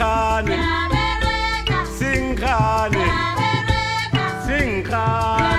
Singkane. Singkane. Singkane.